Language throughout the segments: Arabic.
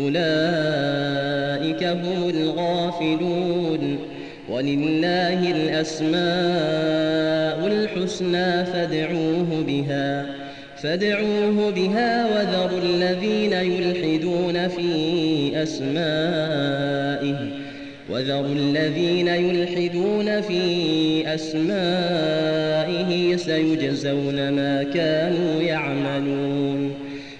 أولئك هم الغافلون ولله الأسماء الحسنى فادعوه بها فادعوه بها وذروا الذين يلحدون في أسمائه وذروا الذين يلحدون في أسمائه سيجزون ما كانوا يعملون.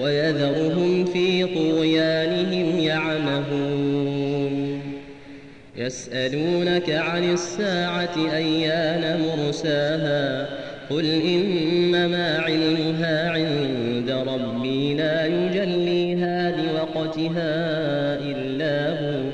ويذرهم في طغيانهم يعمهون. يسألونك عن الساعة أيان مرساها؟ قل إنما علمها عند ربي لا يجليها لوقتها إلا هو.